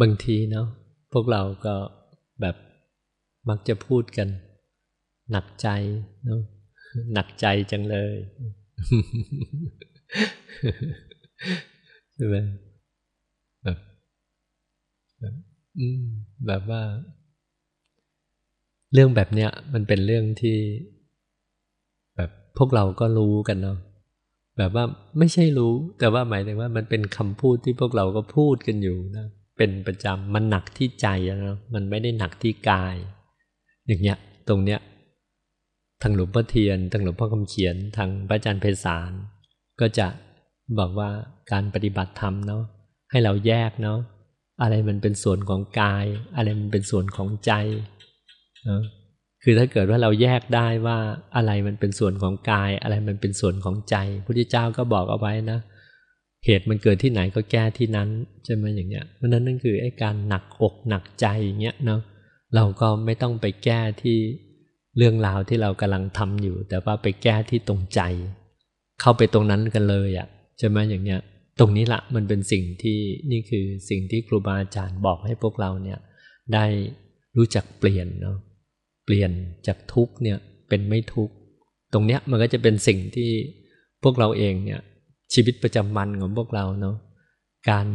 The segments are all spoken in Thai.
บางทีเนาะพวกเราก็แบบมักจะพูดกัน หนักใจเนาะหนักใจจังเลยใช่ไหมแบบแบบแบบว่า เรื่องแบบเนี้ย มันเป็นเรื่องที่ แบบพวกเราก็รู้กันเนาะ แบบว่าไม่ใช่รู้ แต่ว่าหมายถึงว่ามันเป็นคำพูดที่พวกเราก็พูดกันอยู่นะเป็นประจำมันหนักที่ใจนะมันไม่ได้หนักที่กาย อย่างเงี้ยตรงเนี้ยทางหลวงพ่อเทียนทางหลวงพ่อคำเขียนทางพระอาจารย์เพศารก็จะบอกว่าการปฏิบัติธรรมเนาะให้เราแยกเนาะอะไรมันเป็นส่วนของกาย อะไรมันเป็นส่วนของใจเนาะ คือถ้าเกิดว่าเราแยกได้ว่าอะไรมันเป็นส่วนของกาย อะไรมันเป็นส่วนของใจพุทธเจ้าก็บอกเอาไว้นะ เหตุมันเกิดที่ไหนก็แก้ที่นั้นใช่ไหมอย่างเงี้ยเพราะนั้นนั่นคือไอ้การหนักอกหนักใจอย่างเงี้ยเนาะเราก็ไม่ต้องไปแก้ที่เรื่องราวที่เรากำลังทำอยู่ แต่ว่าไปแก้ที่ตรงใจ เข้าไปตรงนั้นกันเลยอะ่ะใช่ไหมอย่างเงี้ย ตรงนี้ละมันเป็นสิ่งที่นี่คือสิ่งที่ครูบาอาจารย์บอกให้พวกเราเนี่ยได้รู้จักเปลี่ยนเนาะ ลี่ยนจากทุกเนี่ยเป็นไม่ทุกตรงเนี้ยมันก็จะเป็นสิ่งที่พวกเราเองเนี่ยชีวิตประจำวันของพวกเราเนาะการ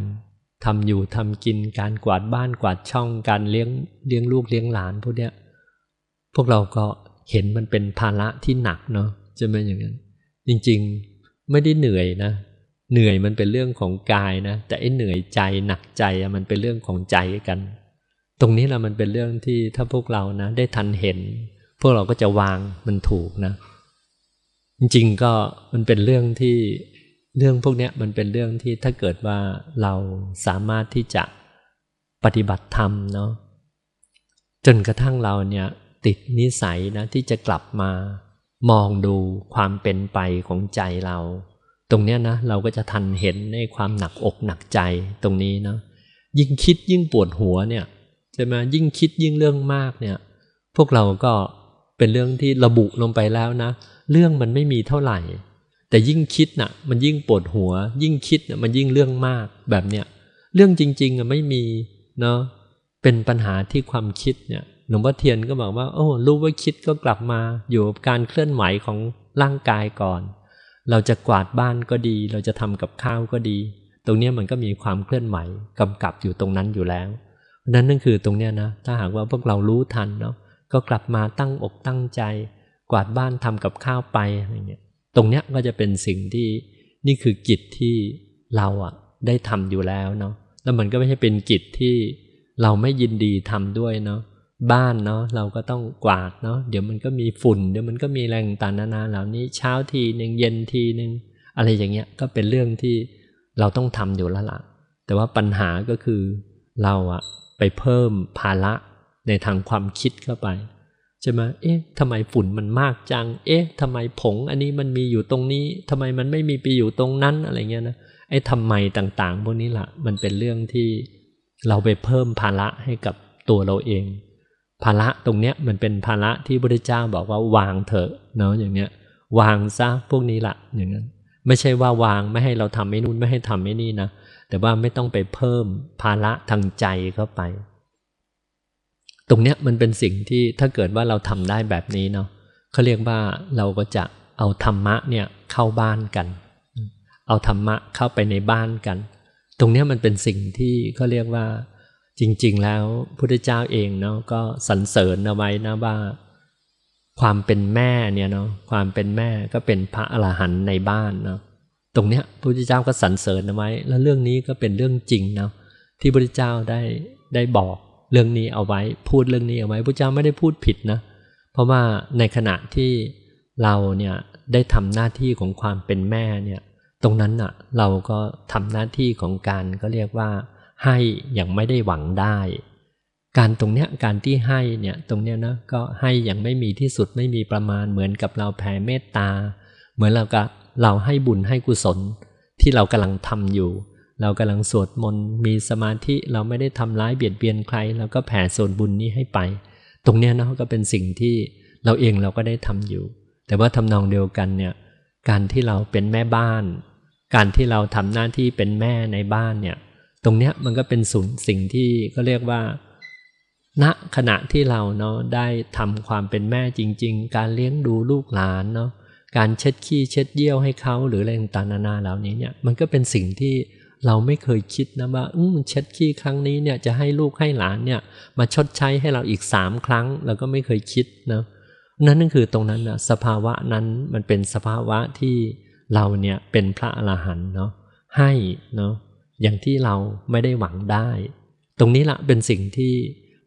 ทำอยู่ทำกินการกวาดบ้านกวาดช่องการเลี้ยงเลี้ยงลูกเลี้ยงหลานพวกเนี้ยพวกเราก็เห็นมันเป็นภาระที่หนักเนาะจะไม่อย่างนั้น จริงๆไม่ได้เหนื่อยนะ เหนื่อยมันเป็นเรื่องของกายนะ แต่ไอ้เหนื่อยใจหนักใจมันเป็นเรื่องของใจกัน ตรงนี้แหละมันเป็นเรื่องที่ถ้าพวกเรานะได้ทันเห็น พวกเราก็จะวางมันถูกนะ จริงๆก็มันเป็นเรื่องที่เรื่องพวกนี้มันเป็นเรื่องที่ถ้าเกิดว่าเราสามารถที่จะปฏิบัติธรรมเนาะจนกระทั่งเราเนี่ยติดนิสัยนะที่จะกลับมามองดูความเป็นไปของใจเรา ตรงเนี้ยนะเราก็จะทันเห็นในความหนักอกหนักใจตรงนี้นะยิ่งคิดยิ่งปวดหัวเนี่ย ใช่ไหมยิ่งคิดยิ่งเรื่องมากเนี่ย พวกเราก็เป็นเรื่องที่ระบุลงไปแล้วนะ เรื่องมันไม่มีเท่าไหร่ แต่ยิ่งคิดนะ่ะ มันยิ่งปวดหัว ยิ่งคิดนะมันยิ่งเรื่องมากแบบเนี้ยเรื่องจริงๆอะไม่มีเนาะเป็นปัญหาที่ความคิดเนี่ยหลวงพ่อเทียนก็บอกว่า โอ้รู้ว่าคิดก็กลับมาอยู่กับการเคลื่อนไหวของร่างกายก่อน เราจะกวาดบ้านก็ดี เราจะทำกับข้าวก็ดี ตรงนี้มันก็มีความเคลื่อนไหวกำกับอยู่ตรงนั้นอยู่แล้ว นั้นนั่นคือตรงเนี้ยนะ ถ้าหากว่าพวกเรารู้ทันเนาะก็กลับมาตั้งอกตั้งใจ กวาดบ้านทำกับข้าวไปอะไรเงี้ยตรงเนี้ยก็จะเป็นสิ่งที่นี่คือกิจที่เราอะได้ทำอยู่แล้วเนาะแล้วมันก็ไม่ใช่เป็นกิจที่เราไม่ยินดีทำด้วยเนาะบ้านเนาะเราก็ต้องกวาดเนาะเดี๋ยวมันก็มีฝุ่น เดี๋ยวมันก็มีแรงต่างนานาเหล่านี้เช้าทีหนึ่งเย็นทีหนึ่งอะไรอย่างเงี้ยก็เป็นเรื่องที่เราต้องทำอยู่แล้วล่ะ แต่ว่าปัญหาก็คือเราอะ ไปเพิ่มภาระในทางความคิดเข้าไปใช่ไหมเอ๊ะทำไมฝุ่นมันมากจัง เอ๊ะทำไมผงอันนี้มันมีอยู่ตรงนี้ทำไมมันไม่มีไปอยู่ตรงนั้นอะไรเงี้ยนะไอ้ทำไมต่างๆ พวกนี้ล่ะ มันเป็นเรื่องที่เราไปเพิ่มภาระให้กับตัวเราเอง ภาระตรงเนี้ยมันเป็นภาระที่พระพุทธเจ้าบอกว่าวางเถอะเนาะอย่างเนี้ยวางซะพวกนี้ละอย่างนั้น ไม่ใช่ว่าวางไม่ให้เราทำไม่นู่นไม่ให้ทำไม่นี่นะ แต่ว่าไม่ต้องไปเพิ่มภาระทางใจเข้าไป ตรงเนี้ยมันเป็นสิ่งที่ถ้าเกิดว่าเราทำได้แบบนี้เนาะเขาเรียกว่าเราก็จะเอาธรรมะเนี่ยเข้าบ้านกัน เอาธรรมะเข้าไปในบ้านกัน ตรงเนี้ยมันเป็นสิ่งที่เขาเรียกว่า จริง ๆ แล้วพุทธเจ้าเองเนาะก็สรรเสริญเอาไว้นะว่าความเป็นแม่เนี่ยเนาะความเป็นแม่ก็เป็นพระอรหันต์ในบ้านเนาะ ตรงเนี้ยพระพุทธเจ้าก็สรรเสริญเอาไว้แล้วเรื่องนี้ก็เป็นเรื่องจริงเนาะที่พระพุทธเจ้าได้ได้บอกเรื่องนี้เอาไว้พูดเรื่องนี้เอาไว้พระเจ้าไม่ได้พูดผิดนะ เพราะว่าในขณะที่เราเนี่ยได้ทำหน้าที่ของความเป็นแม่เนี่ยตรงนั้นอะเราก็ทำหน้าที่ของการก็เรียกว่า ให้อย่างไม่ได้หวังได้ การตรงเนี้ยการที่ให้เนี่ยตรงเนี้ยนะก็ให้อย่างไม่มีที่สุดไม่มีประมาณเหมือนกับเราแผ่เมตตา เหมือนเราก็ เราให้บุญให้กุศลที่เรากำลังทำอยู่ เรากำลังสวดมนต์มีสมาธิเราไม่ได้ทำร้ายเบียดเบียนใครเราก็แผ่ส่วนบุญนี้ให้ไป ตรงเนี้ยนะก็เป็นสิ่งที่เราเองเราก็ได้ทำอยู่ แต่ว่าทำนองเดียวกันเนี่ยการที่เราเป็นแม่บ้าน การที่เราทำหน้าที่เป็นแม่ในบ้านเนี่ยตรงเนี้ยมันก็เป็นสุนสิ่งที่ก็เรียกว่าณขณะที่เราเนาะได้ทำความเป็นแม่จริง ๆ การเลี้ยงดูลูกหลานเนาะ การเช็ดขี้เช็ดเยี่ยวให้เขาหรืออะไรต่างๆนานาเหล่านี้เนี่ยมันก็เป็นสิ่งที่เราไม่เคยคิดนะว่าอืมเช็ดขี้ครั้งนี้เนี่ยจะให้ลูกให้หลานเนี่ยมาชดใช้ให้เราอีกสามครั้งเราก็ไม่เคยคิดนะนั่นนั่นคือตรงนั้นนะสภาวะนั้นมันเป็นสภาวะที่เราเนี่ยเป็นพระอรหันต์เนาะให้เนาะอย่างที่เราไม่ได้หวังได้ ตรงนี้ละเป็นสิ่งที่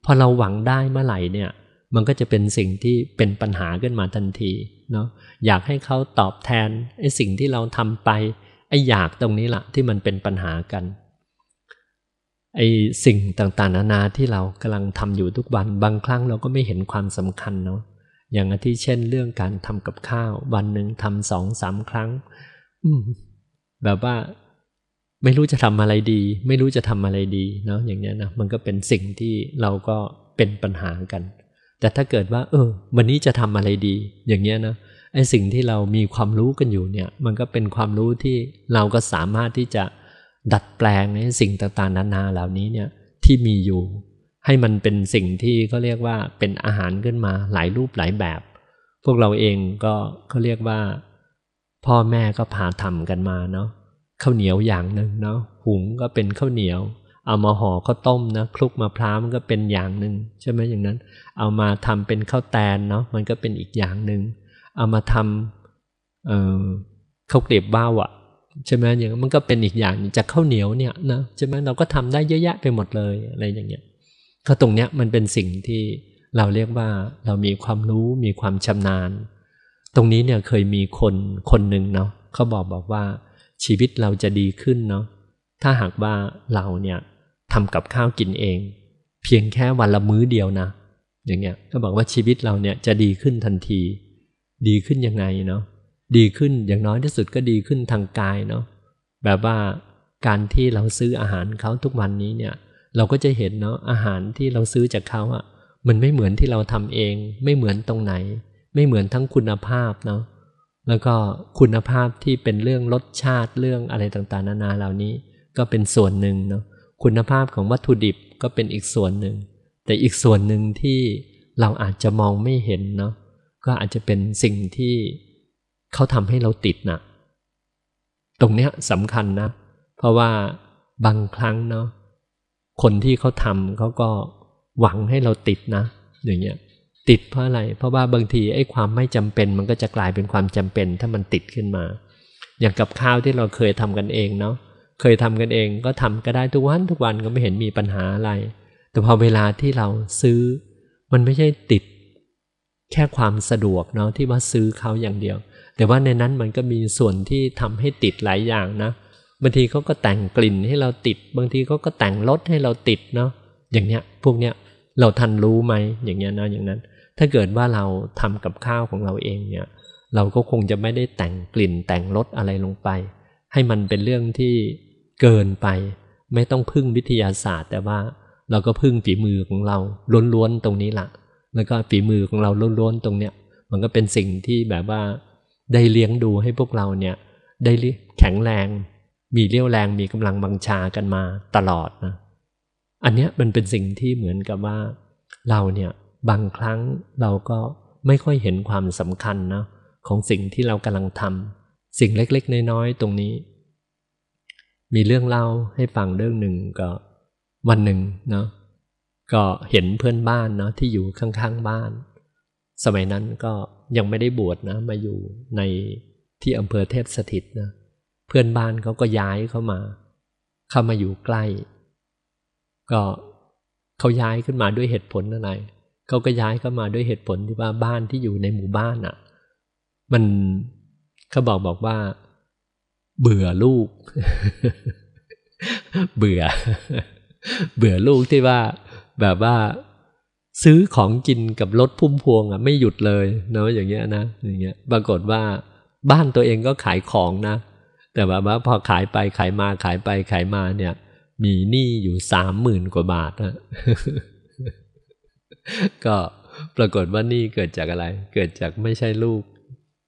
พอเราหวังได้เมื่อไหร่เนี่ยมันก็จะเป็นสิ่งที่เป็นปัญหาขึ้นมาทันที เนาะอยากให้เขาตอบแทนไอ้สิ่งที่เราทำไปไอ้อยากตรงนี้ละที่มันเป็นปัญหากันไอ้สิ่งต่างๆนานาที่เรากำลังทำอยู่ทุกวันบางครั้งเราก็ไม่เห็นความสำคัญเนาะอย่างที่เช่นเรื่องการทำกับข้าว วันหนึ่งทำสองสามครั้งอืมแบบว่าไม่รู้จะทำอะไรดี ไม่รู้จะทำอะไรดีเนาะอย่างเงี้ยนะมันก็เป็นสิ่งที่เราก็เป็นปัญหากัน แต่ถ้าเกิดว่า เออ วันนี้จะทำอะไรดี อย่างเงี้ยนะไอ้สิ่งที่เรามีความรู้กันอยู่เนี่ย มันก็เป็นความรู้ที่เราก็สามารถที่จะดัดแปลงในสิ่งต่างๆนานาเหล่านี้เนี่ยที่มีอยู่ ให้มันเป็นสิ่งที่เขาเรียกว่าเป็นอาหารขึ้นมาหลายรูปหลายแบบ พวกเราเองก็เขาเรียกว่า พ่อแม่ก็พาทำกันมาเนาะข้าวเหนียวอย่างหนึ่งเนาะหุงก็เป็นข้าวเหนียว เอามาห่อข้าวต้มนะคลุกมะพร้าวมันก็เป็นอย่างหนึ่งใช่ไหมอย่างนั้น เอามาทำเป็นข้าวแตนเนาะมันก็เป็นอีกอย่างหนึ่งเอามาทำข้าวเกลียบบ้าวอะใช่ไหมอย่างมันก็เป็นอีกอย่างจากข้าวเหนียวเนี่ยนะใช่ไหมเราก็ทำได้เยอะแยะไปหมดเลยอะไรอย่างเงี้ยก็ตรงเนี้ยมันเป็นสิ่งที่เราเรียกว่าเรามีความรู้มีความชำนาญ ตรงนี้เนี่ยเคยมีคนคนหนึ่งเนาะเขาบอกบอกว่าชีวิตเราจะดีขึ้นเนาะถ้าหากว่าเราเนี่ย ทำกับข้าวกินเอง เพียงแค่วันละมื้อเดียวนะ อย่างเงี้ยก็บอกว่าชีวิตเราเนี่ยจะดีขึ้นทันที ดีขึ้นยังไงเนาะดีขึ้นอย่างน้อยที่สุดก็ดีขึ้นทางกายเนาะแบบว่าการที่เราซื้ออาหารเขาทุกวันนี้เนี่ย เราก็จะเห็นเนาะอาหารที่เราซื้อจากเขาอะ่ะ มันไม่เหมือนที่เราทำเอง ไม่เหมือนตรงไหน ไม่เหมือนทั้งคุณภาพเนาะแล้วก็คุณภาพที่เป็นเรื่องรสชาติเรื่องอะไรต่างๆ นานาเหล่านี้ ก็เป็นส่วนหนึ่งเนาะ คุณภาพของวัตถุดิบก็เป็นอีกส่วนหนึ่ง แต่อีกส่วนหนึ่งที่เราอาจจะมองไม่เห็นเนาะก็อาจจะเป็นสิ่งที่เขาทำให้เราติดนะตรงเนี้ยสำคัญนะ เพราะว่าบางครั้งเนาะคนที่เขาทำเขาก็หวังให้เราติดนะ อย่างเงี้ยติดเพราะอะไร เพราะว่าบางทีไอ้ความไม่จำเป็นมันก็จะกลายเป็นความจำเป็น ถ้ามันติดขึ้นมา อย่างกับข้าวที่เราเคยทำกันเองเนาะ เคยทำกันเองก็ทำก็ได้ทุกวันทุกวันก็ไม่เห็นมีปัญหาอะไร แต่พอเวลาที่เราซื้อ มันไม่ใช่ติดแค่ความสะดวกเนาะที่ว่าซื้อเขาอย่างเดียว แต่ว่าในนั้นมันก็มีส่วนที่ทำให้ติดหลายอย่างนะบางทีเขาก็แต่งกลิ่นให้เราติด บางทีเขาก็แต่งรสให้เราติดเนาะอย่างเนี้ยพวกเนี้ยเราทันรู้ไหมอย่างเงี้ยนะอย่างนั้น ถ้าเกิดว่าเราทำกับข้าวของเราเองเนี่ย เราก็คงจะไม่ได้แต่งกลิ่นแต่งรสอะไรลงไป ให้มันเป็นเรื่องที่ เกินไป ไม่ต้องพึ่งวิทยาศาสตร์ แต่ว่าเราก็พึ่งฝีมือของเราล้วนๆตรงนี้แหละแล้วก็ฝีมือของเราล้วนๆตรงเนี้ย มันก็เป็นสิ่งที่แบบว่า ได้เลี้ยงดูให้พวกเราเนี่ย ได้แข็งแรง มีเรี่ยวแรงมีกำลังบังชากันมาตลอดนะอันเนี้ยมันเป็นสิ่งที่เหมือนกับว่า เราเนี่ยบางครั้งเราก็ไม่ค่อยเห็นความสำคัญนะของสิ่งที่เรากำลังทำสิ่งเล็กๆ น้อยๆตรงนี้ มีเรื่องเล่าให้ฟังเรื่องหนึ่งก็วันหนึ่งเนาะก็เห็นเพื่อนบ้านเนาะที่อยู่ข้างๆบ้าน สมัยนั้นก็ยังไม่ได้บวชนะ มาอยู่ในที่อำเภอเทพสถิตนะเพื่อนบ้านเขาก็ย้ายเข้ามา เข้ามาอยู่ใกล้ ก็เขาย้ายขึ้นมาด้วยเหตุผลอะไรเขาก็ย้ายเข้ามาด้วยเหตุผลที่ว่าบ้านที่อยู่ในหมู่บ้านอะ่ะ มันเขาบอกบอกว่า เบื่อลูก เบื่อ เบื่อลูกที่ว่า แบบว่าซื้อของกินกับรถพุ่มพวงอะไม่หยุดเลยเนาะอย่างเงี้ยนะอย่างเงี้ยปรากฏว่าบ้านตัวเองก็ขายของนะ แต่แบบว่าพอขายไปขายมาขายไปขายมาเนี่ย มีหนี้อยู่สามหมื่นกว่าบาทนะก็ปรากฏว่านี่เกิดจากอะไร เกิดจากไม่ใช่ลูก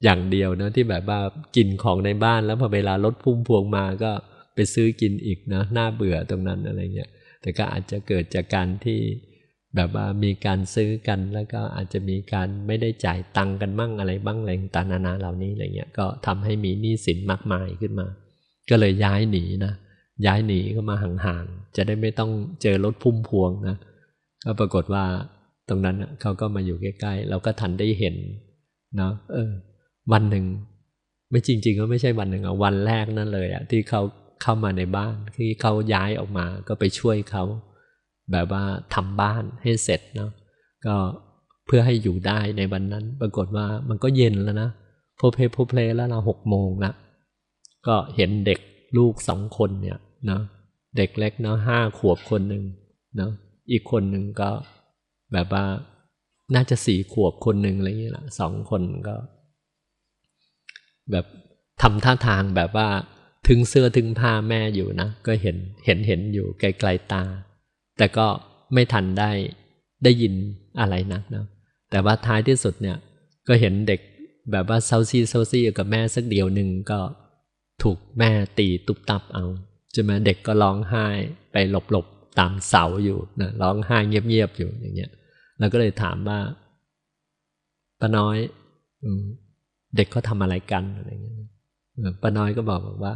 อย่างเดียวนะที่แบบว่ากินของในบ้านแล้วพอเวลารถพุ่มพวงมาก็ไปซื้อกินอีกนะน่าเบื่อตรงนั้นอะไรเงี้ยแต่ก็อาจจะเกิดจากการที่แบบว่ามีการซื้อกันแล้วก็อาจจะมีการไม่ได้จ่ายตังค์กันบ้างอะไรบ้างอะไรต่างๆนานาเหล่านี้อะไรเงี้ยก็ทำให้มีหนี้สินมากมายขึ้นมา ก็เลยย้ายหนีนะย้ายหนีก็มาห่างๆจะได้ไม่ต้องเจอรถพุ่มพวงนะก็ปรากฏว่าตรงนั้นเขาก็มาอยู่ใกล้ๆเราก็ทันได้เห็นเนาะเออ วันหนึ่ง ไม่จริง ๆ ก็ไม่ใช่วันหนึ่งอะวันแรกนั่นเลยอะที่เขาเข้ามาในบ้านที่เขาย้ายออกมาก็ไปช่วยเขาแบบว่าทำบ้านให้เสร็จเนาะก็เพื่อให้อยู่ได้ในวันนั้น ปรากฏว่ามันก็เย็นแล้วนะโพเพโพเพลแล้วเราหกโมงละก็เห็นเด็กลูกสองคนเนี่ยเนาะเด็กเล็กเนาะห้าขวบคนหนึ่งเนาะอีกคนหนึ่งก็แบบว่าน่าจะสี่ขวบคนหนึ่งอะไรอย่างเงี้ยละสองคนก็ แบบทำท่าทางแบบว่าถึงเสื้อถึงผ้าแม่อยู่นะ ก็เห็นเห็นเห็นอยู่ไกลๆตา แต่ก็ไม่ทันได้ได้ยินอะไรนักนะแต่ว่าท้ายที่สุดเนี่ยก็เห็นเด็กแบบว่าเซาซีเซาซีกับแม่สักเดียวหนึ่งก็ถูกแม่ตีตุบตับเอาใช่ไหมเด็กก็ร้องไห้ไปหลบๆตามเสาอยู่นะร้องไห้เงียบๆอยู่อย่างเงี้ยเราก็เลยถามว่าป้าน้อย เด็กเขาทำอะไรกันอะไรเงี้ยป้าน้อยก็บอกว่า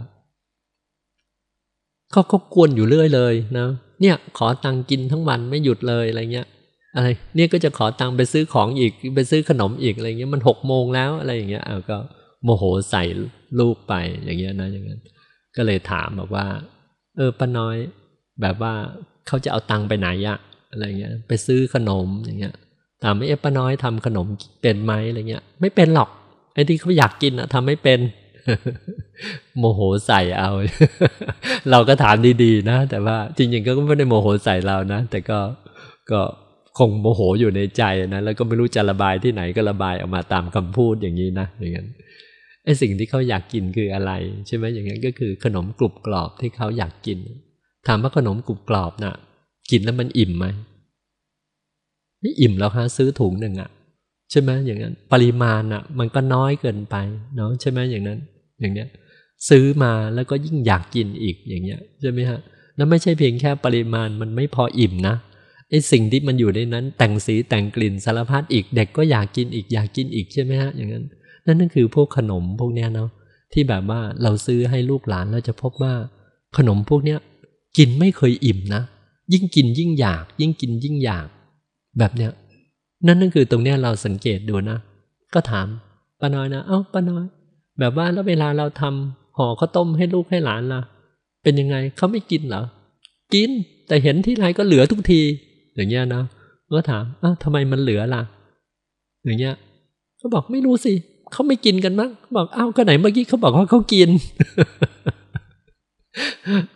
เขาเขากวนอยู่เรื่อยเลยนะเนี่ย ขอตังกินทั้งวันไม่หยุดเลยอะไรเงี้ยอะไรเนี่ยก็จะขอตังไปซื้อของอีกไปซื้อขนมอีกอะไรเงี้ยมันหกโมงแล้วอะไรอย่างเงี้ยเอาก็โมโหใส่ลูกไปอย่างเงี้ยนะอย่างนั้นก็เลยถามบอกว่า เออป้าน้อย แบบว่าเขาจะเอาตังไปไหนอะอะไรเงี้ย ไปซื้อขนมอย่างเงี้ยถามไม่เอ๊ะป้าน้อยทำขนมเป็นไหมอะไรเงี้ย ไม่เป็นหรอก ไอ้ที่เขาอยากกินอะทำไม่เป็น โมโหใส่เอา เราก็ถามดีๆนะ แต่ว่าจริงๆก็ไม่ได้โมโหใส่เรานะ แต่ก็ก็คงโมโหอยู่ในใจนะ แล้วก็ไม่รู้จะระบายที่ไหนก็ระบายออกมาตามคำพูดอย่างนี้นะ อย่างนั้นไอ้สิ่งที่เขาอยากกินคืออะไร ใช่ไหมอย่างนั้นก็คือขนมกรุบกรอบที่เขาอยากกิน ถามว่าขนมกรุบกรอบนะ่ะ กินแล้วมันอิ่มไหมไม่อิ่มแล้วฮะซื้อถุงหนึ่งอะ่ะ ช่ไหมอย่างนั้น ปริมาณอะ่ะ มันก็น้อยเกินไปเนาะใช่ไหมอย่างนั้น อย่างเนี้ย ซื้อมาแล้วก็ยิ่งอยากกินอีกอย่างเงี้ยใช่ไหมฮะแล้วไม่ใช่เพียงแค่ปริมาณมันไม่พออิ่มนะไอสิ่งที่มันอยู่ในนั้น แต่งสีแต่งกลิ่นสารพัดอีกเด็กก็อยากกินอีกอยากกินอีกใช่ไหมฮะอย่างนั้น นั่นนั่นคือพวกขนมพวกเนี้ยเนาะที่แบบว่าเราซื้อให้ลูกหลานเราจะพบว่า ขนมพวกเนี้ยกินไม่เคยอิ่มนะยิ่งกินยิ่งอยาก ยิ่งกินยิ่งอยาก แบบเนี้ย นั่นนั่นคือตรงเนี้ยเราสังเกตดูนะ ก็ถามป้าน้อยนะ เอ้าป้าน้อย แบบว่าแล้วเวลาเราทำห่อข้าวต้มให้ลูกให้หลานล่ะ เป็นยังไงเขาไม่กินเหรอ กิน แต่เห็นที่ไรก็เหลือทุกที อย่างเงี้ยนะก็ถามอ้าวทำไมมันเหลือล่ะ อย่างเงี้ยเขาบอกไม่รู้สิเขาไม่กินกันมั้งบอกอ้าวก็ไหนเมื่อกี้เขาบอกว่าเขากิน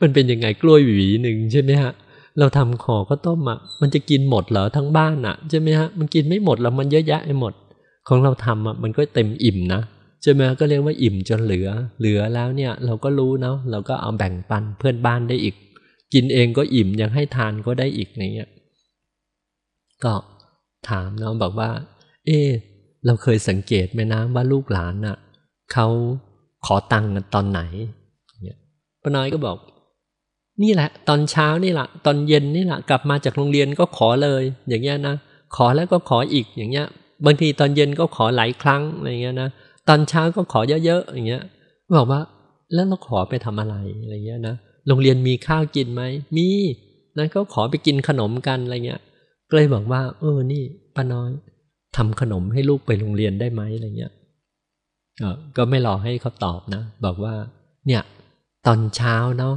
มันเป็นยังไงกล้วยหวีหนึ่งใช่ไหมฮะ เราทำขอข้าวต้มอะมันจะกินหมดเหรอทั้งบ้านอะใช่ไหมฮะมันกินไม่หมดแล้วมันเยอะแยะไปหมด ของเราทำอะมันก็เต็มอิ่มนะใช่ไหมก็เรียกว่าอิ่มจนเหลือ เหลือแล้วเนี่ยเราก็รู้เนาะเราก็เอาแบ่งปันเพื่อนบ้านได้อีก กินเองก็อิ่มยังให้ทานก็ได้อีกอย่างเงี้ยก็ถามเนาะบอกว่า เออเราเคยสังเกตไหมนะว่าลูกหลานน่ะเขาขอตังค์ตอนไหนเนี่ยป้าน้อยก็บอก นี่แหละ ตอนเช้านี่แหละตอนเย็นนี่แหละกลับมาจากโรงเรียนก็ขอเลย อย่างเงี้ยนะขอแล้วก็ขออีกอย่างเงี้ย บางทีตอนเย็นก็ขอหลายครั้งอะไรเงี้ยนะตอนเช้าก็ขอเยอะๆอย่างเงี้ยบอกว่าแล้วเราขอไปทำอะไรอะไรเงี้ยนะโรงเรียนมีข้าวกินไหมมีนะก็ขอไปกินขนมกันอะไรเงี้ยก็เลยบอกว่า เออนี่ป้าน้อยทำขนมให้ลูกไปโรงเรียนได้ไหมอะไรเงี้ยก็ไม่รอให้เขาตอบนะ บอกว่า เนี่ย ตอนเช้าเนาะ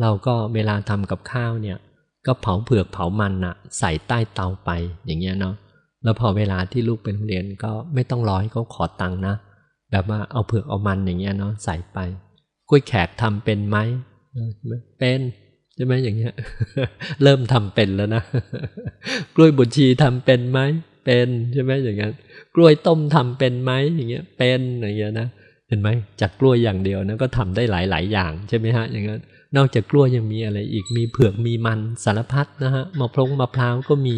เราก็เวลาทำกับข้าวเนี่ย ก็เผาเผือกเผามันนะใส่ใต้เตาไปอย่างเงี้ยเนาะแล้วพอเวลาที่ลูกไปโรงเรียนก็ไม่ต้องรอให้เขาขอตังค์นะแบบว่าเอาเผือกเอามันอย่างเงี้ยเนาะใส่ไปกล้วยแขกทำเป็นไหมเป็นใช่ไหมอย่างเงี้ย เริ่มทำเป็นแล้วนะกล้วยบุชีทำเป็นไหมเป็นใช่ไหมอย่างเงี้ยกล้วยต้มทำเป็นไหมอย่างเงี้ยเป็นอย่างเงี้ยนะเห็นไหมจากกล้วยอย่างเดียวนะก็ทำได้หลายๆอย่างใช่ไหมฮะอย่างเงี้ย นอกจากกล้วยยังมีอะไรอีกมีเผือกมีมันสารพัดนะฮะมะพร้งมะพร้าวก็มี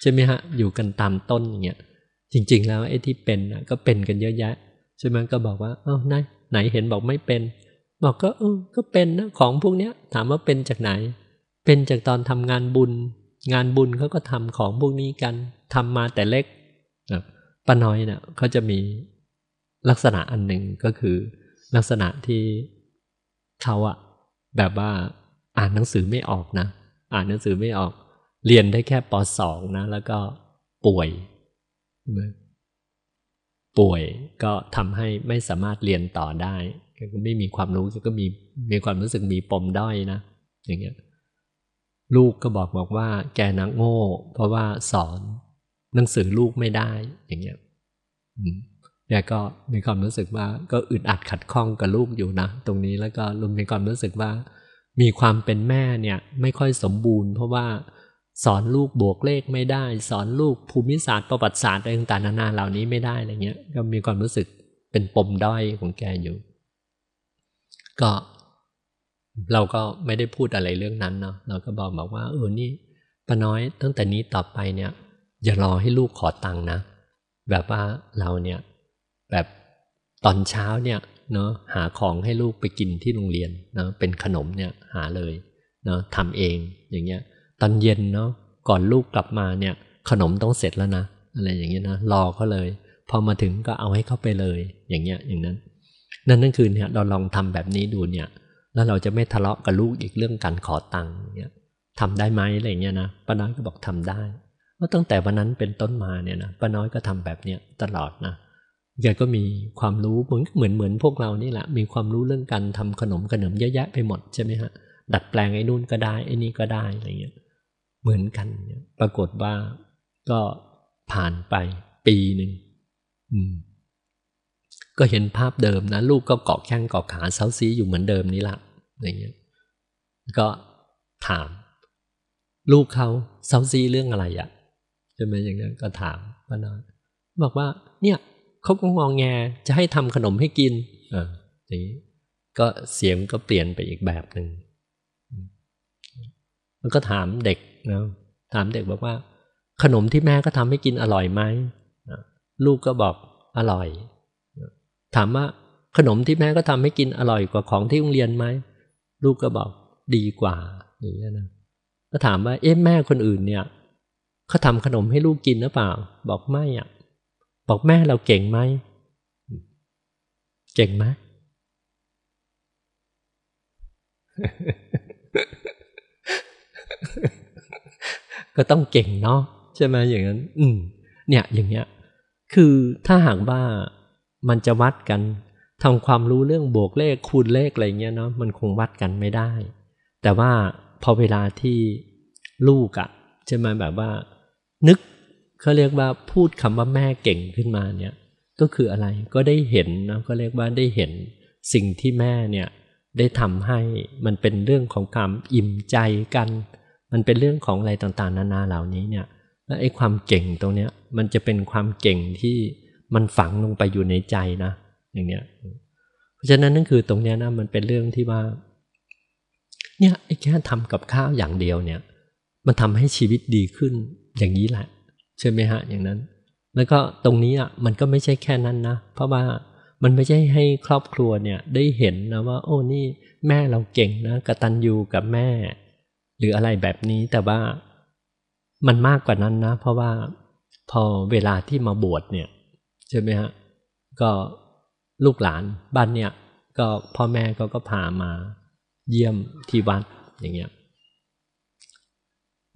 ใช่ไหมฮะอยู่กันตามต้นอย่างเงี้ยจริง ๆ แล้วไอ้ที่เป็นก็เป็นกันเยอะแยะใช่ไหมก็บอกว่าเอ้าไหนไหนเห็นบอกไม่เป็น บอกก็เออก็เป็นนะของพวกเนี้ยถามว่าเป็นจากไหน เป็นจากตอนทำงานบุญ งานบุญเขาก็ทำของพวกนี้กันทำมาแต่เล็กป้าน้อยเนะ่ยเขาจะมีลักษณะอันหนึ่งก็คือลักษณะที่เขาอะ แบบว่าอ่านหนังสือไม่ออกนะ อ่านหนังสือไม่ออก เรียนได้แค่ปสองนะ แล้วก็ป่วย ป่วยก็ทำให้ไม่สามารถเรียนต่อได้ ก็ไม่มีความรู้ก็มีมีความรู้สึกมีปมด้อยนะ อย่างเงี้ย ลูกก็บอกบอกว่า แกนักโง่ เพราะว่าสอนหนังสือลูกไม่ได้ อย่างเงี้ย แกก็มีความรู้สึกว่าก็อึดอัดขัดข้องกับลูกอยู่นะ ตรงนี้แล้วก็ลุงมีความรู้สึกว่า มีความเป็นแม่เนี่ยไม่ค่อยสมบูรณ์ เพราะว่าสอนลูกบวกเลขไม่ได้ สอนลูกภูมิศาสตร์ประวัติศาสตร์อะไรต่างๆนานาเหล่านี้ไม่ได้อะไรเงี้ย ก็มีความรู้สึกเป็นปมด้อยของแกอยู่ ก็เราก็ไม่ได้พูดอะไรเรื่องนั้นเนาะเราก็บอกบอกว่า เออนี่ป้าน้อยตั้งแต่นี้ต่อไปเนี่ย อย่ารอให้ลูกขอตังค์นะ แบบว่าเราเนี่ย แบบตอนเช้าเนี่ยเนาะหาของให้ลูกไปกินที่โรงเรียนเนาะเป็นขนมเนี่ยหาเลยเนาะทำเองอย่างเงี้ยตอนเย็นเนาะก่อนลูกกลับมาเนี่ยขนมต้องเสร็จแล้วนะอะไรอย่างเงี้ยนะรอเขาเลย พอมาถึงก็เอาให้เขาไปเลยอย่างเงี้ยอย่างนั้น นั่นนั่นคือเนี่ยเราลองทำแบบนี้ดูเนี่ย แล้วเราจะไม่ทะเลาะกับลูกอีกเรื่องการขอตังค์เนี่ยทำได้ไหมอะไรเงี้ยนะป้าน้อยก็บอกทำได้ว่าตั้งแต่วันนั้นเป็นต้นมาเนี่ยนะป้าน้อยก็ทำแบบเนี้ยตลอดนะ แกก็มีความรู้เหมือนเหมือนเหมือนพวกเรานี่แหละ มีความรู้เรื่องการทำขนมขนมเยอะแยะไปหมดใช่ไหมฮะ ดัดแปลงไอ้นู่นก็ได้ไอ้นี่ก็ได้อะไรเงี้ย เหมือนกัน ปรากฏว่าก็ผ่านไปปีหนึ่งก็เห็นภาพเดิมนะ ลูกก็เกาะแข้งเกาะขาเซาซีอยู่เหมือนเดิมนี่ละอย่างเงี้ย ก็ถาม ลูกเขาเซาซีเรื่องอะไรอะ่ะใช่ไหมอย่างเงี้ยก็ถามป้าน้อยบอกว่า เนี่ย เขาก็งองแงจะให้ทำขนมให้กินเอออย่างนี้ก็เสียงก็เปลี่ยนไปอีกแบบหนึ่งมันก็ถามเด็กนะถามเด็กบอกว่า ขนมที่แม่ก็ทำให้กินอร่อยไหมลูกก็บอกอร่อย ถามว่าขนมที่แม่ก็ทำให้กินอร่อยกว่าของที่โรงเรียนไหมลูกก็บอกดีกว่าอย่างนี้นะก็ถามว่าเอ๊ะแม่คนอื่นเนี่ยเขาทำขนมให้ลูกกินหรือเปล่า บอกไม่อะ บอกแม่เราเก่งไหม เก่งไหมก็ต้องเก่งเนาะใช่ไหมอย่างนั้น อืม เนี่ย อย่างเงี้ย คือถ้าหากว่ามันจะวัดกันทำความรู้เรื่องบวกเลขคูณเลขอะไรเงี้ยเนาะมันคงวัดกันไม่ได้ แต่ว่าพอเวลาที่ลูกอะใช่ไหมแบบว่า นึก เขาเรียกว่าพูดคำว่าแม่เก่งขึ้นมาเนี่ยก็คืออะไรก็ได้เห็นนะก็เรียกว่าได้เห็นสิ่งที่แม่เนี่ยได้ทำให้มันเป็นเรื่องของความอิ่มใจกัน มันเป็นเรื่องของอะไรต่างๆ นานาเหล่านี้เนี่ยและไอ้ความเก่งตรงเนี้ยมันจะเป็นความเก่งที่มันฝังลงไปอยู่ในใจนะอย่างเนี้ยเพราะฉะนั้นนั่นคือตรงเนี้ยนะมันเป็นเรื่องที่ว่าเนี่ยไอ้แค่ทำกับข้าวอย่างเดียวเนี่ย มันทำให้ชีวิตดีขึ้นอย่างนี้แหละ ใช่ไหมฮะอย่างนั้น แล้วก็ตรงนี้อะมันก็ไม่ใช่แค่นั้นนะ เพราะว่ามันไม่ใช่ให้ครอบครัวเนี่ยได้เห็นนะว่า โอ้นี่แม่เราเก่งนะกะตัญญูกับแม่ หรืออะไรแบบนี้แต่ว่ามันมากกว่านั้นนะ เพราะว่าพอเวลาที่มาบวชเนี่ยใช่ไหมฮะก็ลูกหลานบ้านเนี่ย ก็พ่อแม่ก็ก็พามาเยี่ยมที่วัดอย่างเงี้ย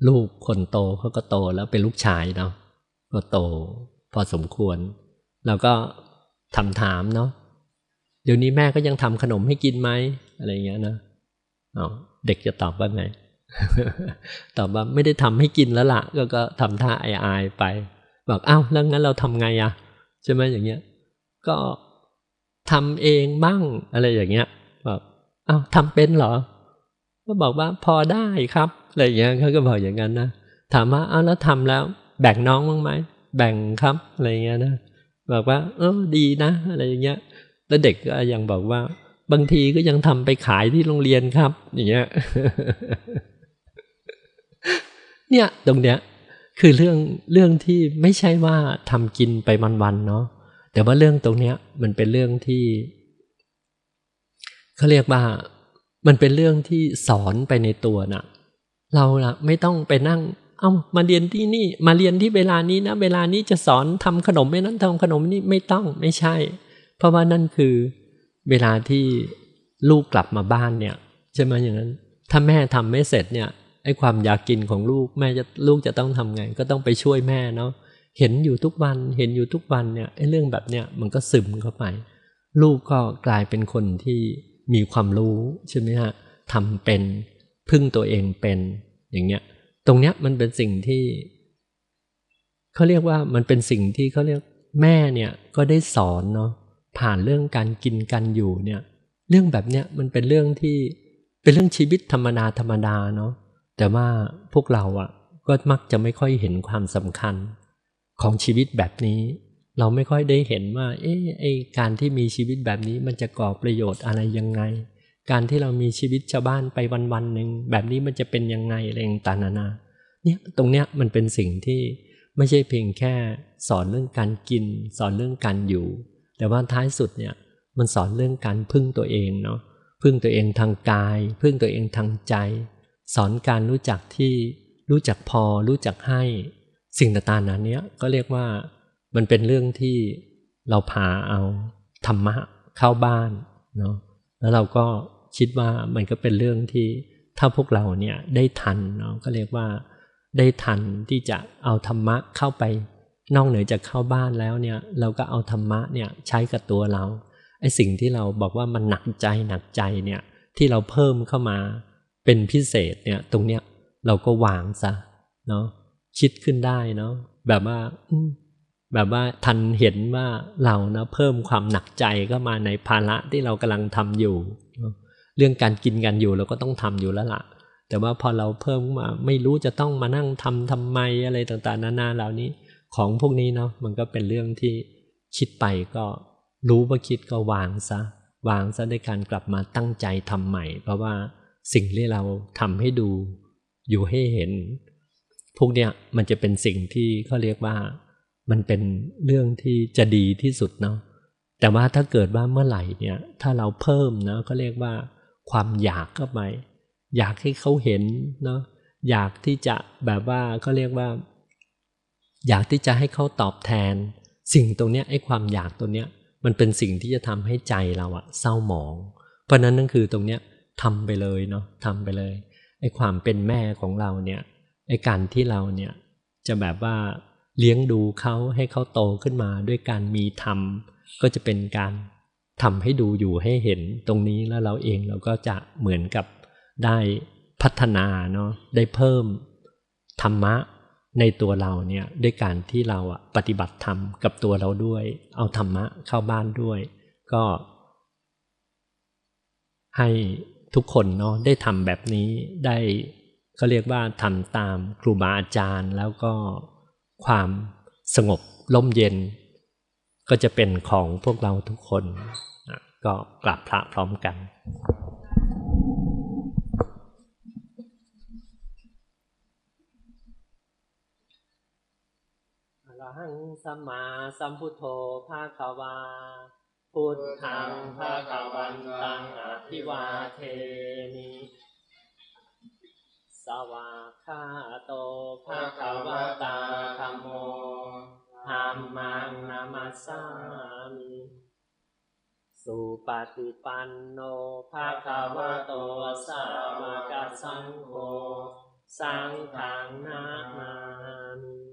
ลูกคนโตเขาก็โตแล้วเป็นลูกชายเนาะก็โตพอสมควร แล้วก็ทำถามเนาะเดี๋ยวนี้แม่ก็ยังทำขนมให้กินไหมอะไรเงี้ยนะเอาเด็กจะตอบว่าไงตอบว่าไม่ได้ทำให้กินแล้วละ่ะก็ก็ทำท่าอายๆไป บอกอ้าวแล้วงั้นเราทำไงอะใช่ไหมอย่างเงี้ย ก็ทำเองบ้างอะไรอย่างเงี้ยบอกอ้าวทำเป็นเหรอ ก็บอกว่าพอได้ครับ อะไรอย่างเงี้ยเขาก็บอกอย่างนั้นนะถามว่าอ้าวแล้วทำแล้ว แบ่งน้องบ้างไหมแบ่งครับอะไรอย่างเงี้ยนะบอกว่า เออดีนะ อะไรอย่างเงี้ยแล้วเด็กก็ยังบอกว่า บางทีก็ยังทำไปขายที่โรงเรียนครับ อย่างเงี้ยเนี่ยตรงเนี้ย คือเรื่องเรื่องที่ไม่ใช่ว่าทำกินไปวันๆเนาะแต่ว่าเรื่องตรงเนี้ย มันเป็นเรื่องที่เขาเรียกว่า มันเป็นเรื่องที่สอนไปในตัวนะ่ะ เราละไม่ต้องไปนั่ง เอา้ามาเรียนที่นี่ มาเรียนที่เวลานี้นะ เวลานี้จะสอนทำขนมไม่นั้นทำขนมนี่ไม่ต้องไม่ใช่ เพราะว่านั่นคือเวลาที่ลูกกลับมาบ้านเนี่ยใช่ไหมอย่างนั้น ถ้าแม่ทำไม่เสร็จเนี่ยไอ้ความอยากกินของลูกแม่จะลูกจะต้องทำไง ก็ต้องไปช่วยแม่เนาะเห็นอยู่ทุกวันเห็นอยู่ทุกวันเนี่ยไอ้เรื่องแบบเนี้ยมันก็ซึมเข้าไป ลูกก็กลายเป็นคนที่มีความรู้ใช่ไหมฮะทำเป็น พึ่งตัวเองเป็นอย่างเงี้ย ตรงเนี้ยมันเป็นสิ่งที่เขาเรียกว่ามันเป็นสิ่งที่เขาเรียกแม่เนี่ยก็ได้สอนเนาะผ่านเรื่องการกินกันอยู่เนี่ย เรื่องแบบเนี้ยมันเป็นเรื่องที่เป็นเรื่องชีวิตธรรมดาธรรมดาเนาะแต่ว่าพวกเราอะ่ะก็มักจะไม่ค่อยเห็นความสำคัญของชีวิตแบบนี้ เราไม่ค่อยได้เห็นว่า เอ๊ะไอการที่มีชีวิตแบบนี้มันจะก่อประโยชน์อะไรยังไง การที่เรามีชีวิตชาวบ้านไปวันวันหนึ่งแบบนี้มันจะเป็นยังไงอะไรต่างๆนานาเนี่ยตรงเนี้ยมันเป็นสิ่งที่ไม่ใช่เพียงแค่สอนเรื่องการกิน สอนเรื่องการอยู่ แต่ว่าท้ายสุดเนี่ยมันสอนเรื่องการพึ่งตัวเองเนาะพึ่งตัวเองทางกาย พึ่งตัวเองทางใจ สอนการรู้จักที่รู้จักพอ รู้จักให้ สิ่งต่างๆนั้นเนี้ยก็เรียกว่ามันเป็นเรื่องที่เราพาเอาธรรมะเข้าบ้านเนาะแล้วเราก็ คิดว่ามันก็เป็นเรื่องที่ถ้าพวกเราเนี่ยได้ทันเนาะก็เรียกว่าได้ทันที่จะเอาธรรมะเข้าไป นอกเหนือจากเข้าบ้านแล้วเนี่ยเราก็เอาธรรมะเนี่ยใช้กับตัวเราไอ้สิ่งที่เราบอกว่ามันหนักใจหนักใจเนี่ยที่เราเพิ่มเข้ามาเป็นพิเศษเนี่ยตรงเนี้ยเราก็วางซะเนาะคิดขึ้นได้เนาะแบบว่าแบบว่าทันเห็นว่าเรานะเพิ่มความหนักใจก็มาในภาระที่เรากำลังทำอยู่ เรื่องการกินกันอยู่เราก็ต้องทำอยู่แล้วละ่ะ แต่ว่าพอเราเพิ่มมาไม่รู้จะต้องมานั่งทำทำไมอะไรต่างๆ นานาเหล่านี้ของพวกนี้เนาะมันก็เป็นเรื่องที่คิดไปก็รู้ว่าคิดก็วางซะ วางซะในการกลับมาตั้งใจทำใหม่ เพราะว่าสิ่งที่เราทำให้ดูอยู่ให้เห็น พวกเนี้ยมันจะเป็นสิ่งที่เขาเรียกว่ามันเป็นเรื่องที่จะดีที่สุดเนาะแต่ว่าถ้าเกิดว่าเมื่อไหร่เนี่ย ถ้าเราเพิ่มเนาะเขาเรียกว่า ความอยากเข้าไป อยากให้เขาเห็นเนาะอยากที่จะแบบว่าเขาเรียกว่า อยากที่จะให้เขาตอบแทน สิ่งตรงเนี้ยไอ้ความอยากตัวเนี้ยมันเป็นสิ่งที่จะทำให้ใจเราอะเศร้าหมอง เพราะนั้นนั่นคือตรงเนี้ยทำไปเลยเนาะทำไปเลยไอ้ความเป็นแม่ของเราเนี่ยไอ้การที่เราเนี่ยจะแบบว่าเลี้ยงดูเขาให้เขาโตขึ้นมาด้วยการมีธรรมก็จะเป็นการ ทำให้ดูอยู่ให้เห็นตรงนี้แล้วเราเองเราก็จะเหมือนกับได้พัฒนาเนาะได้เพิ่มธรรมะในตัวเราเนี่ยด้วยการที่เราปฏิบัติธรรมกับตัวเราด้วย เอาธรรมะเข้าบ้านด้วย ก็ ให้ทุกคนเนาะได้ทำแบบนี้ได้เขาเรียกว่าทำตามครูบาอาจารย์ แล้วก็ความสงบล่มเย็น ก็จะเป็นของพวกเราทุกคนก็กราบพระพร้อมกันอรหังสัมมาสัมพุทโธภาควา พุทธังภาควันตังอภิวาเทนิสวาคาโตภะควะตาธรรมโม ธรรมังนามาสามิสุปฏิปันโนภาคาวะโตสาวกสังโฆสังฆังนาม